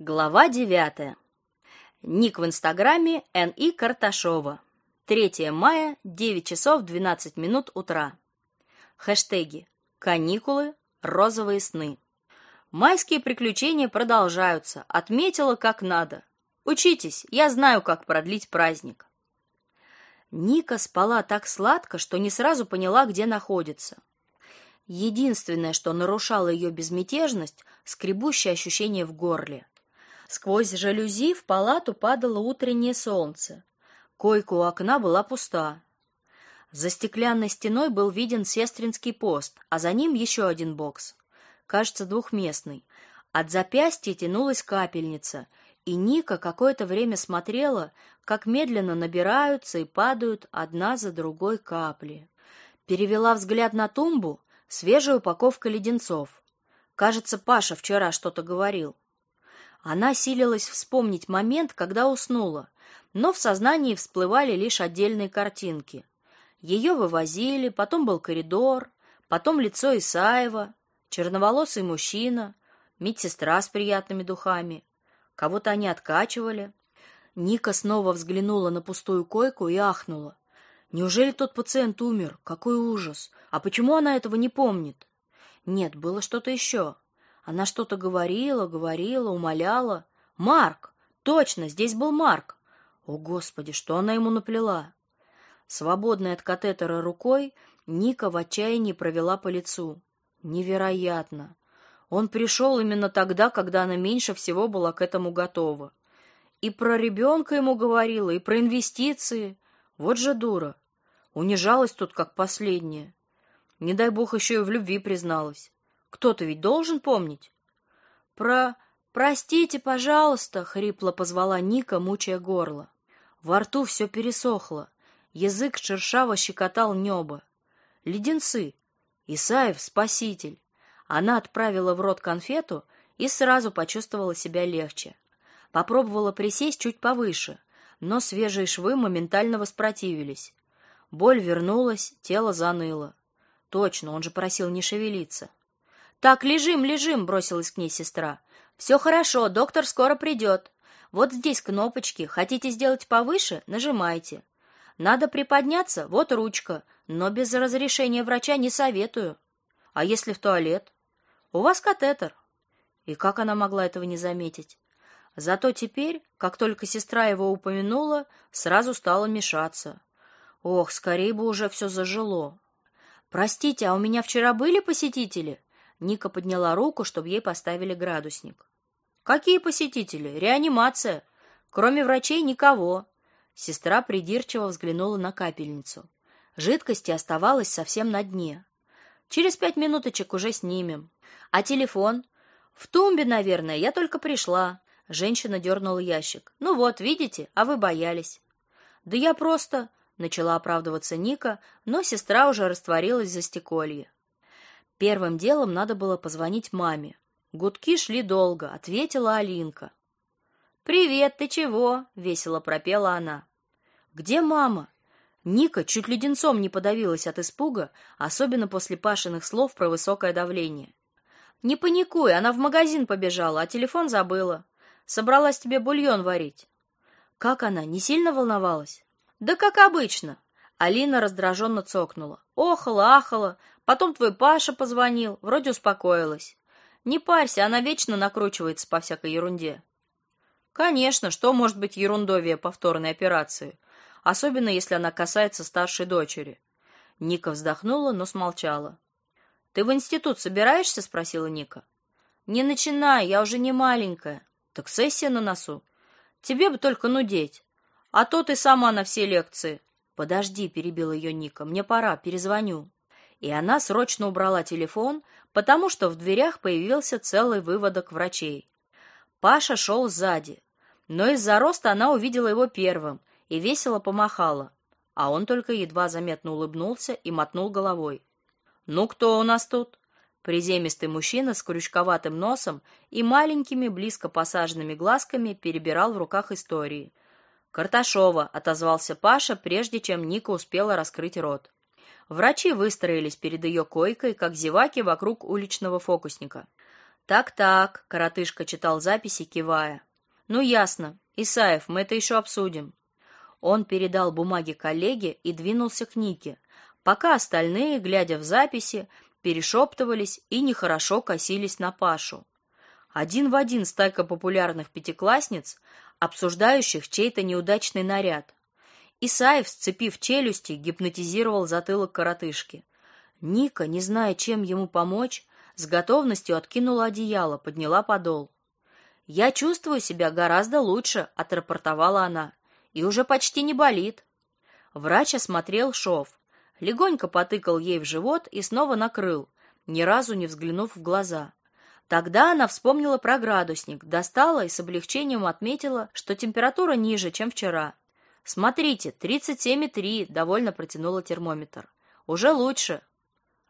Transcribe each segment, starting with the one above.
Глава 9. Ник в Инстаграме Н.И. Карташова. 3 мая, 9 часов 12 минут утра. Хэштеги. Каникулы, розовые сны. Майские приключения продолжаются. Отметила как надо. Учитесь, я знаю, как продлить праздник. Ника спала так сладко, что не сразу поняла, где находится. Единственное, что нарушало ее безмятежность, скребущее ощущение в горле. Сквозь жалюзи в палату падало утреннее солнце. Койка у окна была пуста. За стеклянной стеной был виден сестринский пост, а за ним еще один бокс. Кажется, двухместный. От запястья тянулась капельница, и Ника какое-то время смотрела, как медленно набираются и падают одна за другой капли. Перевела взгляд на тумбу, свежая упаковка леденцов. Кажется, Паша вчера что-то говорил. Она силилась вспомнить момент, когда уснула, но в сознании всплывали лишь отдельные картинки. Ее вывозили, потом был коридор, потом лицо Исаева, черноволосый мужчина, медсестра с приятными духами. Кого-то они откачивали. Ника снова взглянула на пустую койку и ахнула. Неужели тот пациент умер? Какой ужас! А почему она этого не помнит? Нет, было что-то еще. Она что-то говорила, говорила, умоляла. Марк! Точно, здесь был Марк. О, господи, что она ему наплела? Свободной от катетера рукой, Ника в отчаянии провела по лицу. Невероятно. Он пришел именно тогда, когда она меньше всего была к этому готова. И про ребенка ему говорила, и про инвестиции. Вот же дура. Унижалась тут как последняя. Не дай бог еще и в любви призналась. Кто-то ведь должен помнить. Про «Простите, пожалуйста», — хрипло позвала Ника, мучая горло. Во рту все пересохло. Язык шершаво щекотал небо. Леденцы. Исаев — спаситель. Она отправила в рот конфету и сразу почувствовала себя легче. Попробовала присесть чуть повыше, но свежие швы моментально воспротивились. Боль вернулась, тело заныло. Точно, он же просил не шевелиться. «Так, лежим, лежим!» — бросилась к ней сестра. «Все хорошо, доктор скоро придет. Вот здесь кнопочки. Хотите сделать повыше? Нажимайте. Надо приподняться? Вот ручка. Но без разрешения врача не советую. А если в туалет? У вас катетер». И как она могла этого не заметить? Зато теперь, как только сестра его упомянула, сразу стала мешаться. Ох, скорее бы уже все зажило. Простите, а у меня вчера были посетители? Ника подняла руку, чтобы ей поставили градусник. Какие посетители? Реанимация. Кроме врачей никого. Сестра придирчиво взглянула на капельницу. Жидкости оставалось совсем на дне. Через пять минуточек уже снимем. А телефон? В тумбе, наверное, я только пришла. Женщина дернула ящик. Ну вот, видите, а вы боялись. Да я просто... Начала оправдываться Ника, но сестра уже растворилась за стеколье. Первым делом надо было позвонить маме. Гудки шли долго, ответила Алинка. «Привет, ты чего?» — весело пропела она. «Где мама?» Ника чуть леденцом не подавилась от испуга, особенно после Пашиных слов про высокое давление. «Не паникуй, она в магазин побежала, а телефон забыла. Собралась тебе бульон варить». «Как она, не сильно волновалась?» «Да как обычно». Алина раздраженно цокнула. Охала, ахала, Потом твой Паша позвонил, вроде успокоилась. Не парься, она вечно накручивается по всякой ерунде. Конечно, что может быть ерундовее повторной операции, особенно если она касается старшей дочери. Ника вздохнула, но смолчала. Ты в институт собираешься, спросила Ника. Не начинай, я уже не маленькая. Так сессия на носу. Тебе бы только нудеть. А то ты сама на все лекции. Подожди, перебила ее Ника. Мне пора, перезвоню и она срочно убрала телефон, потому что в дверях появился целый выводок врачей. Паша шел сзади, но из-за роста она увидела его первым и весело помахала, а он только едва заметно улыбнулся и мотнул головой. «Ну, кто у нас тут?» Приземистый мужчина с крючковатым носом и маленькими близко посаженными глазками перебирал в руках истории. «Карташова», — отозвался Паша, прежде чем Ника успела раскрыть рот. Врачи выстроились перед ее койкой, как зеваки вокруг уличного фокусника. Так-так, коротышка читал записи, кивая. Ну ясно. Исаев, мы это еще обсудим. Он передал бумаги коллеге и двинулся к Нике, пока остальные, глядя в записи, перешептывались и нехорошо косились на Пашу. Один в один стайка популярных пятиклассниц, обсуждающих чей-то неудачный наряд. Исаев, сцепив челюсти, гипнотизировал затылок коротышки. Ника, не зная, чем ему помочь, с готовностью откинула одеяло, подняла подол. «Я чувствую себя гораздо лучше», — отрапортовала она. «И уже почти не болит». Врач осмотрел шов, легонько потыкал ей в живот и снова накрыл, ни разу не взглянув в глаза. Тогда она вспомнила про градусник, достала и с облегчением отметила, что температура ниже, чем вчера. «Смотрите, 37,3», — довольно протянула термометр. «Уже лучше».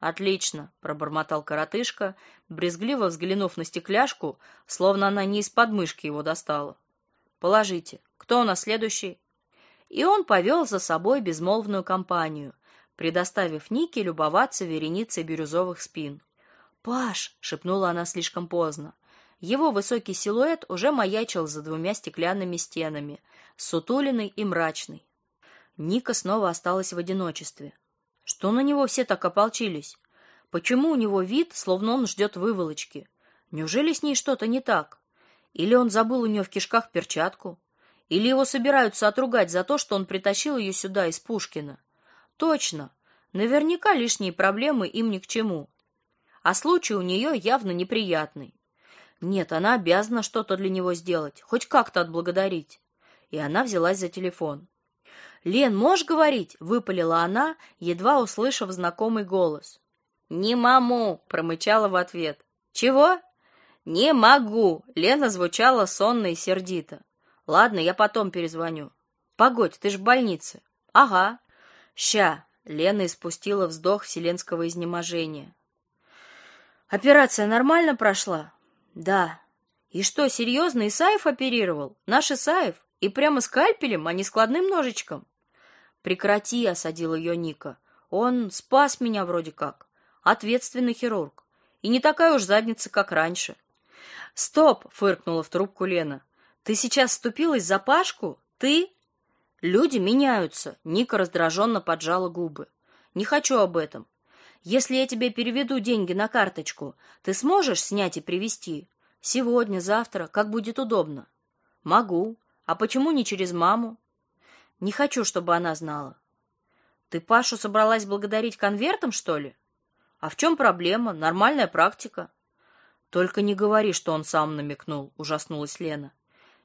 «Отлично», — пробормотал коротышка, брезгливо взглянув на стекляшку, словно она не из подмышки его достала. «Положите. Кто у нас следующий?» И он повел за собой безмолвную компанию, предоставив Нике любоваться вереницей бирюзовых спин. «Паш!» — шепнула она слишком поздно. Его высокий силуэт уже маячил за двумя стеклянными стенами, сутулиный и мрачный. Ника снова осталась в одиночестве. Что на него все так ополчились? Почему у него вид, словно он ждет выволочки? Неужели с ней что-то не так? Или он забыл у нее в кишках перчатку? Или его собираются отругать за то, что он притащил ее сюда из Пушкина? Точно. Наверняка лишние проблемы им ни к чему. А случай у нее явно неприятный. Нет, она обязана что-то для него сделать, хоть как-то отблагодарить. И она взялась за телефон. «Лен, можешь говорить?» — выпалила она, едва услышав знакомый голос. «Не маму!» — промычала в ответ. «Чего?» «Не могу!» — Лена звучала сонно и сердито. «Ладно, я потом перезвоню». «Погодь, ты ж в больнице». «Ага». «Ща!» — Лена испустила вздох вселенского изнеможения. «Операция нормально прошла?» «Да». «И что, серьезно, Исаев оперировал? Наш Исаев? И прямо скальпелем, а не складным ножичком?» Прекрати, осадил ее Ника. Он спас меня вроде как. Ответственный хирург. И не такая уж задница, как раньше. Стоп, фыркнула в трубку Лена. Ты сейчас вступилась за Пашку? Ты? Люди меняются. Ника раздраженно поджала губы. Не хочу об этом. Если я тебе переведу деньги на карточку, ты сможешь снять и привезти? Сегодня, завтра, как будет удобно. Могу. А почему не через маму? Не хочу, чтобы она знала. Ты Пашу собралась благодарить конвертом, что ли? А в чем проблема? Нормальная практика. Только не говори, что он сам намекнул, ужаснулась Лена.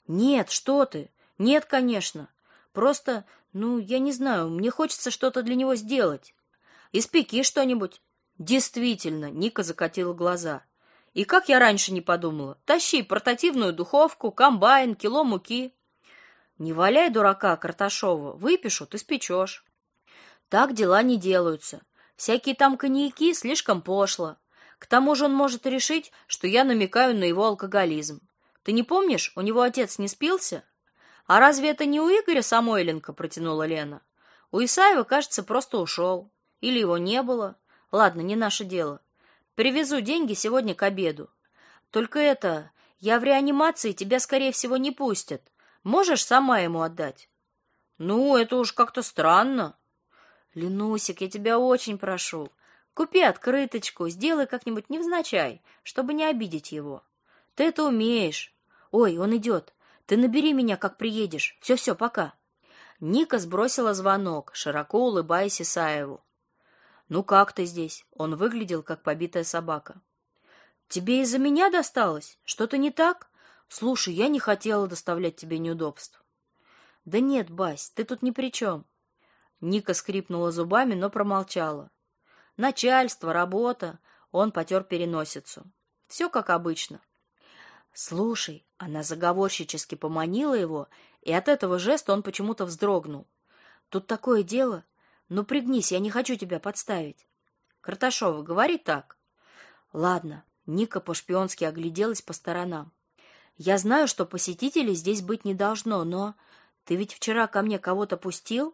Нет, что ты? Нет, конечно. Просто, ну, я не знаю, мне хочется что-то для него сделать. Испеки что-нибудь. Действительно, Ника закатила глаза. И как я раньше не подумала. Тащи портативную духовку, комбайн, кило муки. Не валяй дурака, Карташова, выпишут, испечешь. Так дела не делаются. Всякие там коньяки слишком пошло. К тому же он может решить, что я намекаю на его алкоголизм. Ты не помнишь, у него отец не спился? А разве это не у Игоря Самойленко, протянула Лена. У Исаева, кажется, просто ушел. Или его не было. Ладно, не наше дело. Привезу деньги сегодня к обеду. Только это, я в реанимации, тебя, скорее всего, не пустят. Можешь сама ему отдать? Ну, это уж как-то странно. Ленусик, я тебя очень прошу. Купи открыточку, сделай как-нибудь невзначай, чтобы не обидеть его. Ты это умеешь. Ой, он идет. Ты набери меня, как приедешь. Все-все, пока. Ника сбросила звонок, широко улыбаясь Исаеву. Ну как ты здесь? Он выглядел как побитая собака. Тебе из-за меня досталось? Что-то не так? Слушай, я не хотела доставлять тебе неудобств. Да нет, Бась, ты тут ни при чем. Ника скрипнула зубами, но промолчала. Начальство, работа. Он потер переносицу. Все как обычно. Слушай, она заговорщически поманила его, и от этого жеста он почему-то вздрогнул. Тут такое дело. Ну пригнись, я не хочу тебя подставить. Карташова, говори так. Ладно. Ника по-шпионски огляделась по сторонам. Я знаю, что посетителей здесь быть не должно, но ты ведь вчера ко мне кого-то пустил?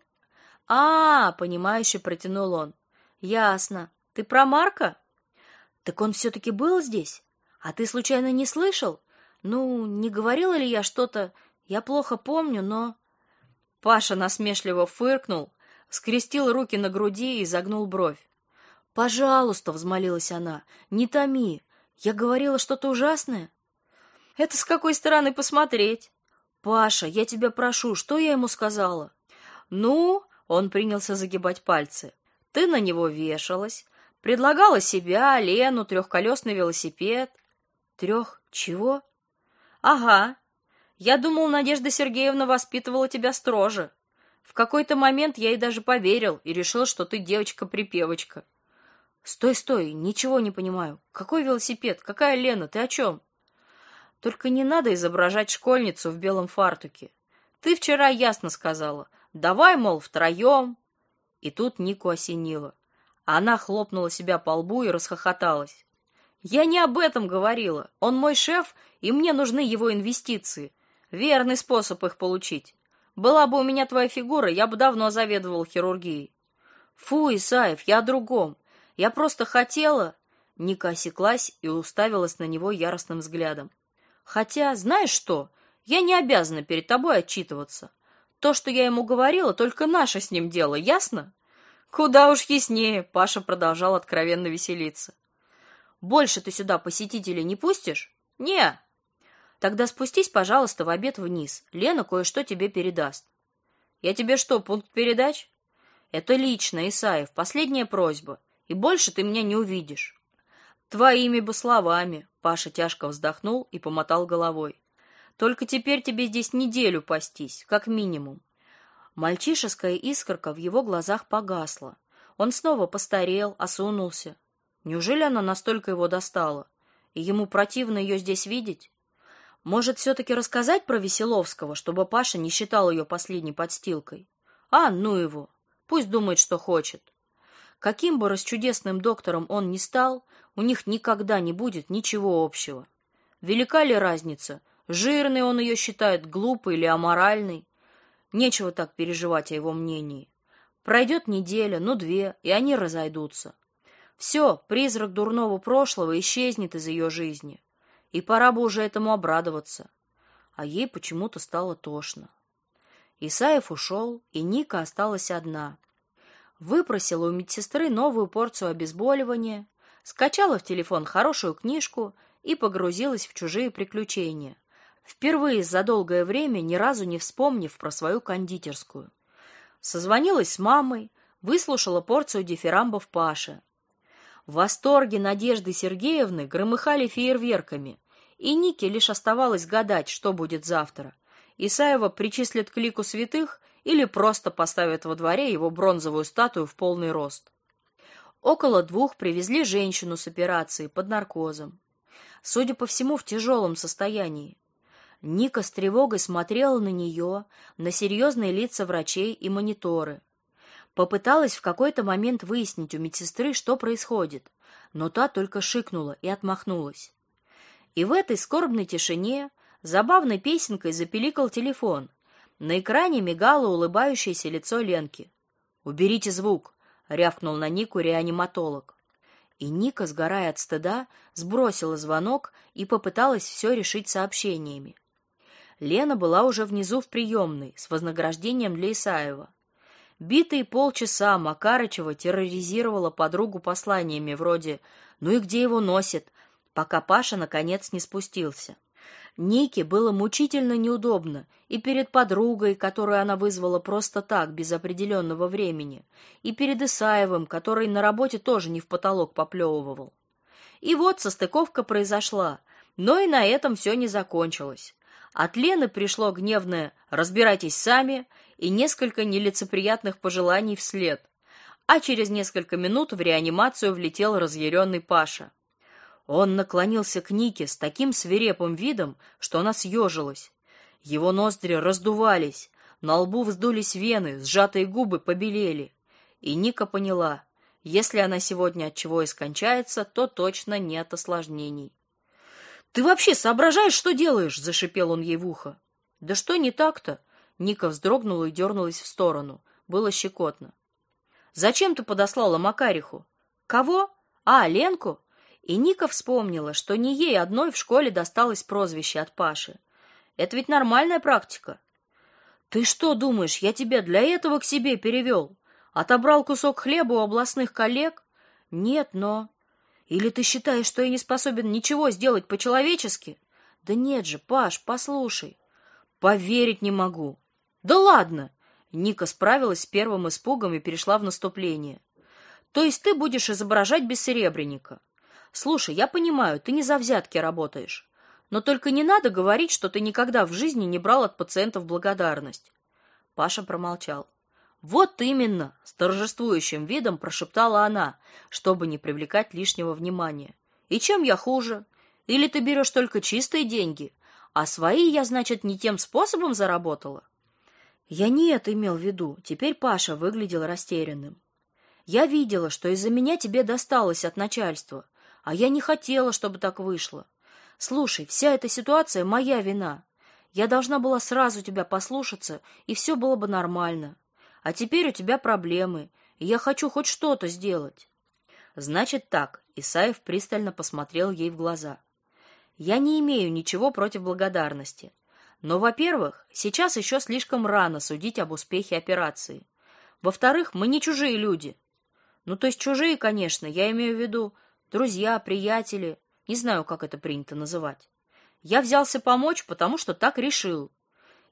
А, понимающе протянул он. Ясно. Ты про Марка? Так он все таки был здесь? А ты случайно не слышал? Ну, не говорила ли я что-то? Я плохо помню, но Паша насмешливо фыркнул, скрестил руки на груди и загнул бровь. "Пожалуйста", взмолилась она. "Не томи. Я говорила что-то ужасное". "Это с какой стороны посмотреть?" "Паша, я тебя прошу, что я ему сказала?" "Ну, он принялся загибать пальцы. Ты на него вешалась, предлагала себя, Лену, трехколесный велосипед. Трех чего? Ага, я думал, Надежда Сергеевна воспитывала тебя строже. В какой-то момент я ей даже поверил и решил, что ты девочка-припевочка. Стой, стой, ничего не понимаю. Какой велосипед? Какая Лена? Ты о чем? Только не надо изображать школьницу в белом фартуке. Ты вчера ясно сказала: "Давай, мол, втроем». И тут Нику осенило. Она хлопнула себя по лбу и расхохоталась. Я не об этом говорила. Он мой шеф, и мне нужны его инвестиции. Верный способ их получить. Была бы у меня твоя фигура, я бы давно заведовал хирургией. Фу, Исаев, я о другом. Я просто хотела... Ника осеклась и уставилась на него яростным взглядом. Хотя, знаешь что, я не обязана перед тобой отчитываться. То, что я ему говорила, только наше с ним дело, ясно? Куда уж яснее, Паша продолжал откровенно веселиться. Больше ты сюда посетителей не пустишь? Не, Тогда спустись, пожалуйста, в обед вниз. Лена кое-что тебе передаст. Я тебе что, пункт передач? Это лично, Исаев, последняя просьба. И больше ты меня не увидишь. Твоими бы словами, Паша тяжко вздохнул и помотал головой. Только теперь тебе здесь неделю пастись, как минимум. Мальчишеская искорка в его глазах погасла. Он снова постарел, осунулся. Неужели она настолько его достала? И ему противно ее здесь видеть? Может, все-таки рассказать про Веселовского, чтобы Паша не считал ее последней подстилкой? А, ну его. Пусть думает, что хочет. Каким бы расчудесным доктором он ни стал, у них никогда не будет ничего общего. Велика ли разница, жирный он ее считает, глупый или аморальный? Нечего так переживать о его мнении. Пройдет неделя, ну две, и они разойдутся. Все, призрак дурного прошлого исчезнет из ее жизни и пора бы уже этому обрадоваться. А ей почему-то стало тошно. Исаев ушел, и Ника осталась одна. Выпросила у медсестры новую порцию обезболивания, скачала в телефон хорошую книжку и погрузилась в чужие приключения. Впервые за долгое время ни разу не вспомнив про свою кондитерскую. Созвонилась с мамой, выслушала порцию дифирамбов Паши. В восторге Надежды Сергеевны громыхали фейерверками и Нике лишь оставалось гадать, что будет завтра. Исаева причислят к лику святых или просто поставят во дворе его бронзовую статую в полный рост. Около двух привезли женщину с операцией под наркозом. Судя по всему, в тяжелом состоянии. Ника с тревогой смотрела на нее, на серьезные лица врачей и мониторы. Попыталась в какой-то момент выяснить у медсестры, что происходит, но та только шикнула и отмахнулась. И в этой скорбной тишине забавной песенкой запиликал телефон. На экране мигало улыбающееся лицо Ленки. «Уберите звук!» — рявкнул на Нику реаниматолог. И Ника, сгорая от стыда, сбросила звонок и попыталась все решить сообщениями. Лена была уже внизу в приемной с вознаграждением для Исаева. Битые полчаса Макарычева терроризировала подругу посланиями вроде «Ну и где его носит? пока Паша наконец не спустился. Нике было мучительно неудобно и перед подругой, которую она вызвала просто так, без определенного времени, и перед Исаевым, который на работе тоже не в потолок поплевывал. И вот состыковка произошла, но и на этом все не закончилось. От Лены пришло гневное «разбирайтесь сами» и несколько нелицеприятных пожеланий вслед. А через несколько минут в реанимацию влетел разъяренный Паша. Он наклонился к Нике с таким свирепым видом, что она съежилась. Его ноздри раздувались, на лбу вздулись вены, сжатые губы побелели. И Ника поняла, если она сегодня от чего и скончается, то точно не от осложнений. «Ты вообще соображаешь, что делаешь?» — зашипел он ей в ухо. «Да что не так-то?» Ника вздрогнула и дернулась в сторону. Было щекотно. «Зачем ты подослала Макариху?» «Кого? А, Ленку?» И Ника вспомнила, что не ей одной в школе досталось прозвище от Паши. Это ведь нормальная практика. Ты что думаешь, я тебя для этого к себе перевел? Отобрал кусок хлеба у областных коллег? Нет, но... Или ты считаешь, что я не способен ничего сделать по-человечески? Да нет же, Паш, послушай. Поверить не могу. Да ладно. Ника справилась с первым испугом и перешла в наступление. То есть ты будешь изображать бессеребренника? Слушай, я понимаю, ты не за взятки работаешь. Но только не надо говорить, что ты никогда в жизни не брал от пациентов благодарность. Паша промолчал. Вот именно, с торжествующим видом прошептала она, чтобы не привлекать лишнего внимания. И чем я хуже? Или ты берешь только чистые деньги, а свои я, значит, не тем способом заработала? Я не это имел в виду. Теперь Паша выглядел растерянным. Я видела, что из-за меня тебе досталось от начальства, а я не хотела, чтобы так вышло. Слушай, вся эта ситуация моя вина. Я должна была сразу тебя послушаться, и все было бы нормально. А теперь у тебя проблемы, и я хочу хоть что-то сделать. Значит так, Исаев пристально посмотрел ей в глаза. Я не имею ничего против благодарности. Но, во-первых, сейчас еще слишком рано судить об успехе операции. Во-вторых, мы не чужие люди. Ну, то есть чужие, конечно, я имею в виду друзья, приятели, не знаю, как это принято называть. Я взялся помочь, потому что так решил.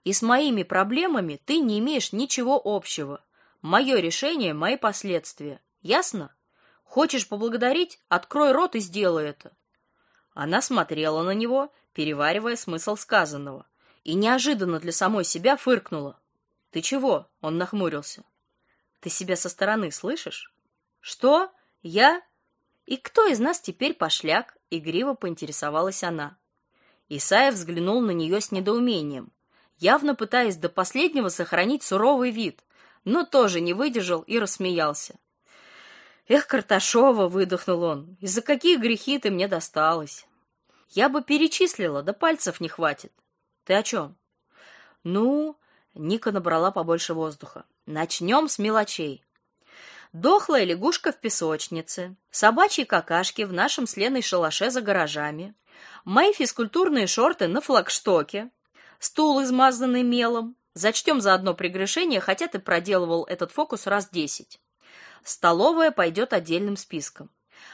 И с моими проблемами ты не имеешь ничего общего. Мое решение мои последствия. Ясно? Хочешь поблагодарить? Открой рот и сделай это. Она смотрела на него, переваривая смысл сказанного, и неожиданно для самой себя фыркнула. Ты чего? Он нахмурился. Ты себя со стороны слышишь? Что? Я и кто из нас теперь пошляк? игриво поинтересовалась она. Исаев взглянул на нее с недоумением, явно пытаясь до последнего сохранить суровый вид, но тоже не выдержал и рассмеялся. Эх, Карташова, выдохнул он. Из-за каких грехи ты мне досталась? Я бы перечислила, да пальцев не хватит. Ты о чем?» Ну, Ника набрала побольше воздуха. Начнем с мелочей. Дохлая лягушка в песочнице, собачьи какашки в нашем с Леной шалаше за гаражами, мои физкультурные шорты на флагштоке, стул, измазанный мелом. Зачтем за одно прегрешение, хотя ты проделывал этот фокус раз десять. Столовая пойдет отдельным списком.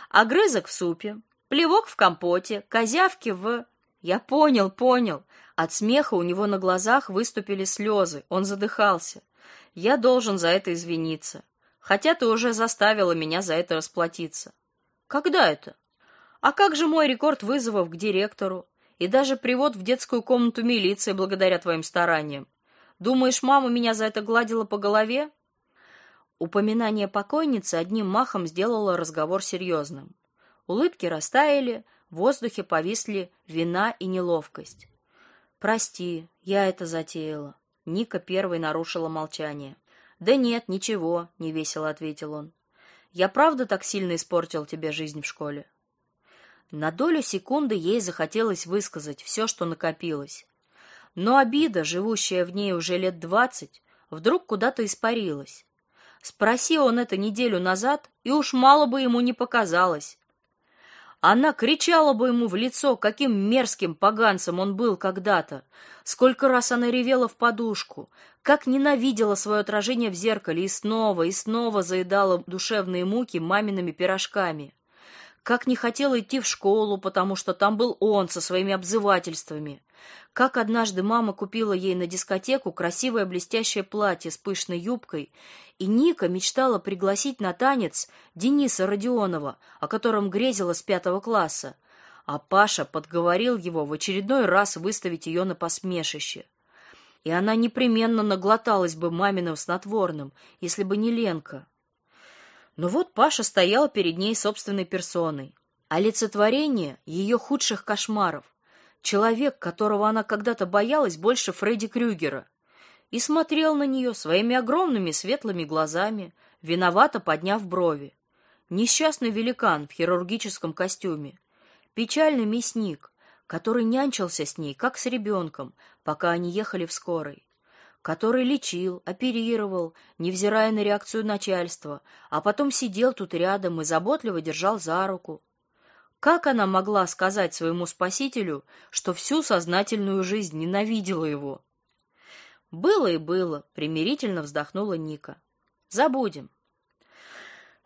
Огрызок в супе, плевок в компоте, козявки в... Я понял, понял. От смеха у него на глазах выступили слезы, он задыхался. Я должен за это извиниться хотя ты уже заставила меня за это расплатиться. Когда это? А как же мой рекорд вызовов к директору и даже привод в детскую комнату милиции благодаря твоим стараниям? Думаешь, мама меня за это гладила по голове? Упоминание покойницы одним махом сделало разговор серьезным. Улыбки растаяли, в воздухе повисли вина и неловкость. Прости, я это затеяла. Ника первой нарушила молчание. Да нет, ничего, невесело ответил он. Я правда так сильно испортил тебе жизнь в школе. На долю секунды ей захотелось высказать все, что накопилось. Но обида, живущая в ней уже лет двадцать, вдруг куда-то испарилась. Спроси он это неделю назад, и уж мало бы ему не показалось. Она кричала бы ему в лицо, каким мерзким поганцем он был когда-то. Сколько раз она ревела в подушку, как ненавидела свое отражение в зеркале и снова и снова заедала душевные муки мамиными пирожками. Как не хотела идти в школу, потому что там был он со своими обзывательствами. Как однажды мама купила ей на дискотеку красивое блестящее платье с пышной юбкой, и Ника мечтала пригласить на танец Дениса Родионова, о котором грезила с пятого класса, а Паша подговорил его в очередной раз выставить ее на посмешище. И она непременно наглоталась бы маминым снотворным, если бы не Ленка. Но вот Паша стоял перед ней собственной персоной, олицетворение ее худших кошмаров, человек, которого она когда-то боялась больше Фредди Крюгера, и смотрел на нее своими огромными светлыми глазами, виновато подняв брови. Несчастный великан в хирургическом костюме, печальный мясник, который нянчился с ней, как с ребенком, пока они ехали в скорой который лечил, оперировал, невзирая на реакцию начальства, а потом сидел тут рядом и заботливо держал за руку. Как она могла сказать своему спасителю, что всю сознательную жизнь ненавидела его? Было и было, примирительно вздохнула Ника. Забудем.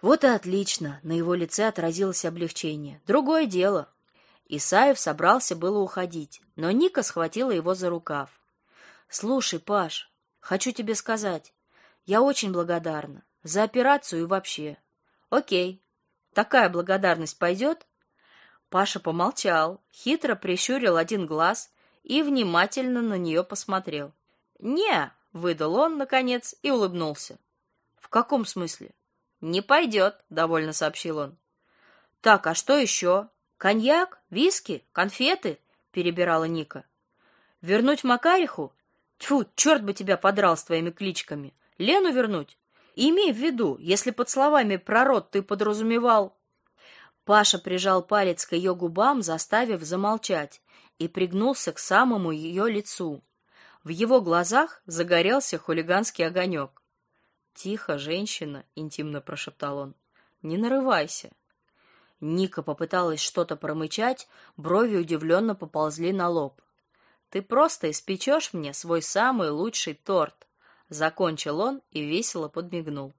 Вот и отлично, на его лице отразилось облегчение. Другое дело. Исаев собрался было уходить, но Ника схватила его за рукав. Слушай, Паш, хочу тебе сказать, я очень благодарна за операцию и вообще. Окей. Такая благодарность пойдет?» Паша помолчал, хитро прищурил один глаз и внимательно на нее посмотрел. «Не!» — выдал он, наконец, и улыбнулся. «В каком смысле?» «Не пойдет», — довольно сообщил он. «Так, а что еще? Коньяк? Виски? Конфеты?» — перебирала Ника. «Вернуть Макариху? Тьфу, черт бы тебя подрал с твоими кличками. Лену вернуть? Имей в виду, если под словами про род ты подразумевал... Паша прижал палец к ее губам, заставив замолчать, и пригнулся к самому ее лицу. В его глазах загорелся хулиганский огонек. «Тихо, женщина», — интимно прошептал он, — «не нарывайся». Ника попыталась что-то промычать, брови удивленно поползли на лоб. «Ты просто испечешь мне свой самый лучший торт», — закончил он и весело подмигнул.